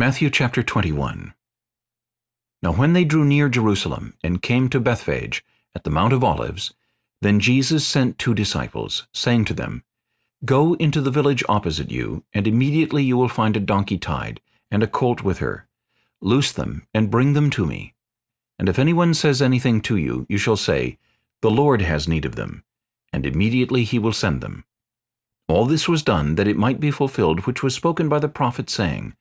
Matthew chapter 21 Now when they drew near Jerusalem, and came to Bethphage, at the Mount of Olives, then Jesus sent two disciples, saying to them, Go into the village opposite you, and immediately you will find a donkey tied, and a colt with her. Loose them, and bring them to me. And if anyone says anything to you, you shall say, The Lord has need of them, and immediately he will send them. All this was done that it might be fulfilled which was spoken by the prophet, saying,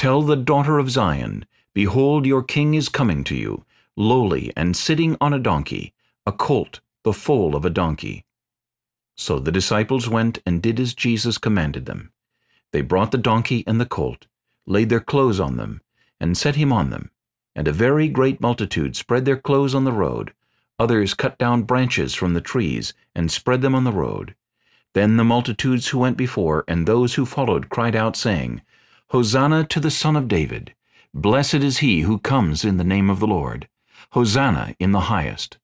Tell the daughter of Zion, Behold, your king is coming to you, lowly and sitting on a donkey, a colt, the foal of a donkey. So the disciples went and did as Jesus commanded them. They brought the donkey and the colt, laid their clothes on them, and set him on them. And a very great multitude spread their clothes on the road. Others cut down branches from the trees, and spread them on the road. Then the multitudes who went before and those who followed cried out, saying, Hosanna to the Son of David. Blessed is he who comes in the name of the Lord. Hosanna in the highest.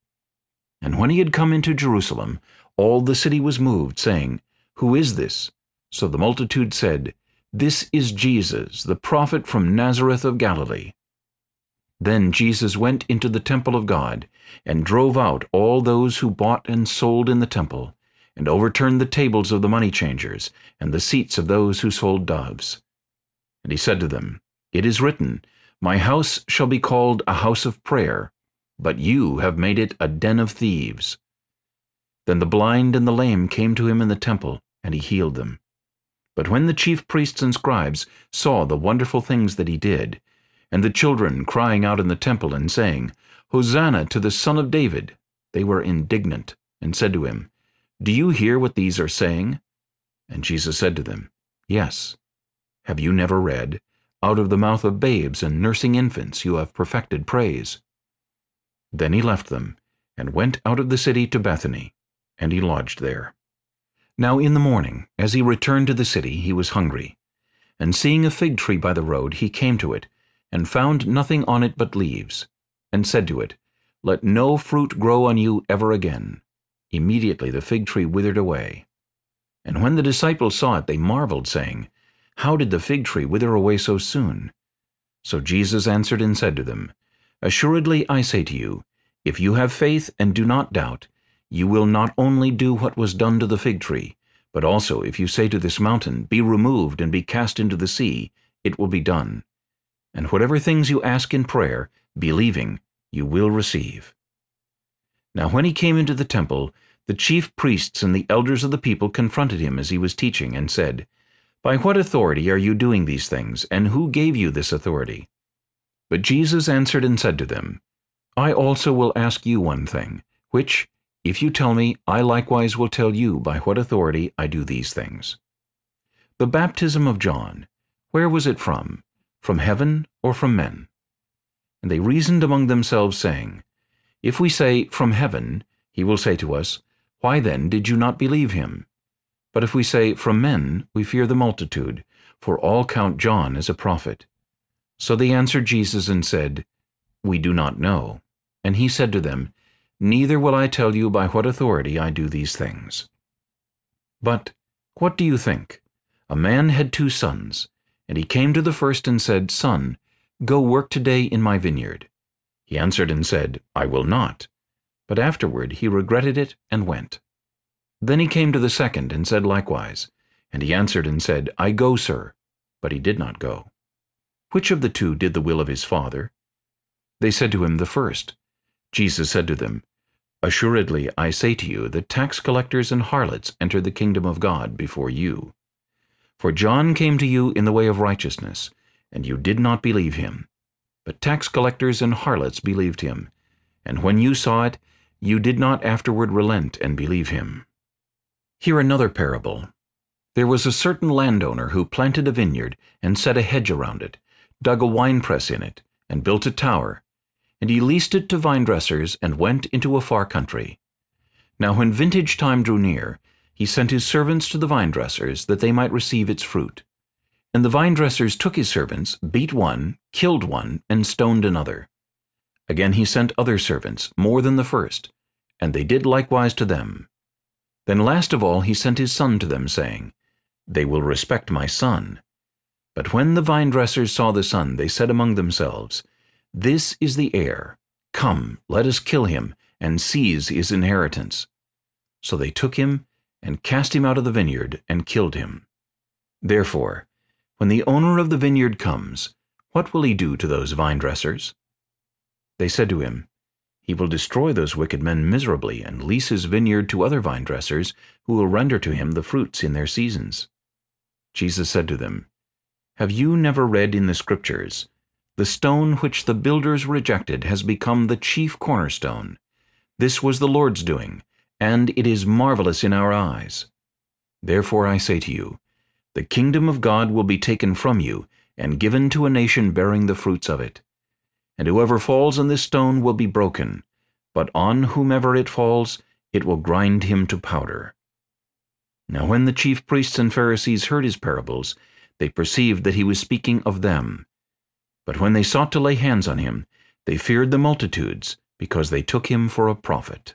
And when he had come into Jerusalem, all the city was moved, saying, Who is this? So the multitude said, This is Jesus, the prophet from Nazareth of Galilee. Then Jesus went into the temple of God, and drove out all those who bought and sold in the temple, and overturned the tables of the money changers, and the seats of those who sold doves. And he said to them, It is written, My house shall be called a house of prayer, but you have made it a den of thieves. Then the blind and the lame came to him in the temple, and he healed them. But when the chief priests and scribes saw the wonderful things that he did, and the children crying out in the temple and saying, Hosanna to the Son of David, they were indignant, and said to him, Do you hear what these are saying? And Jesus said to them, Yes. Have you never read, Out of the mouth of babes and nursing infants you have perfected praise? Then he left them, and went out of the city to Bethany, and he lodged there. Now in the morning, as he returned to the city, he was hungry. And seeing a fig tree by the road, he came to it, and found nothing on it but leaves, and said to it, Let no fruit grow on you ever again. Immediately the fig tree withered away. And when the disciples saw it, they marveled, saying, how did the fig tree wither away so soon? So Jesus answered and said to them, Assuredly I say to you, if you have faith and do not doubt, you will not only do what was done to the fig tree, but also if you say to this mountain, Be removed and be cast into the sea, it will be done. And whatever things you ask in prayer, believing, you will receive. Now when he came into the temple, the chief priests and the elders of the people confronted him as he was teaching, and said, by what authority are you doing these things, and who gave you this authority? But Jesus answered and said to them, I also will ask you one thing, which, if you tell me, I likewise will tell you by what authority I do these things. The baptism of John, where was it from? From heaven or from men? And they reasoned among themselves, saying, If we say, From heaven, he will say to us, Why then did you not believe him? But if we say, From men, we fear the multitude, for all count John as a prophet. So they answered Jesus and said, We do not know. And he said to them, Neither will I tell you by what authority I do these things. But what do you think? A man had two sons, and he came to the first and said, Son, go work today in my vineyard. He answered and said, I will not. But afterward he regretted it and went. Then he came to the second and said likewise. And he answered and said, I go, sir. But he did not go. Which of the two did the will of his father? They said to him, The first. Jesus said to them, Assuredly I say to you that tax collectors and harlots enter the kingdom of God before you. For John came to you in the way of righteousness, and you did not believe him. But tax collectors and harlots believed him. And when you saw it, you did not afterward relent and believe him. Hear another parable. There was a certain landowner who planted a vineyard and set a hedge around it, dug a winepress in it, and built a tower, and he leased it to vine dressers and went into a far country. Now when vintage time drew near, he sent his servants to the vine dressers that they might receive its fruit. And the vine dressers took his servants, beat one, killed one, and stoned another. Again he sent other servants, more than the first, and they did likewise to them. Then last of all he sent his son to them, saying, They will respect my son. But when the vine-dressers saw the son, they said among themselves, This is the heir. Come, let us kill him, and seize his inheritance. So they took him, and cast him out of the vineyard, and killed him. Therefore, when the owner of the vineyard comes, what will he do to those vine-dressers? They said to him, He will destroy those wicked men miserably, and lease his vineyard to other vine-dressers, who will render to him the fruits in their seasons. Jesus said to them, Have you never read in the Scriptures, The stone which the builders rejected has become the chief cornerstone. This was the Lord's doing, and it is marvelous in our eyes. Therefore I say to you, the kingdom of God will be taken from you, and given to a nation bearing the fruits of it. And whoever falls on this stone will be broken, but on whomever it falls, it will grind him to powder. Now when the chief priests and Pharisees heard his parables, they perceived that he was speaking of them. But when they sought to lay hands on him, they feared the multitudes, because they took him for a prophet.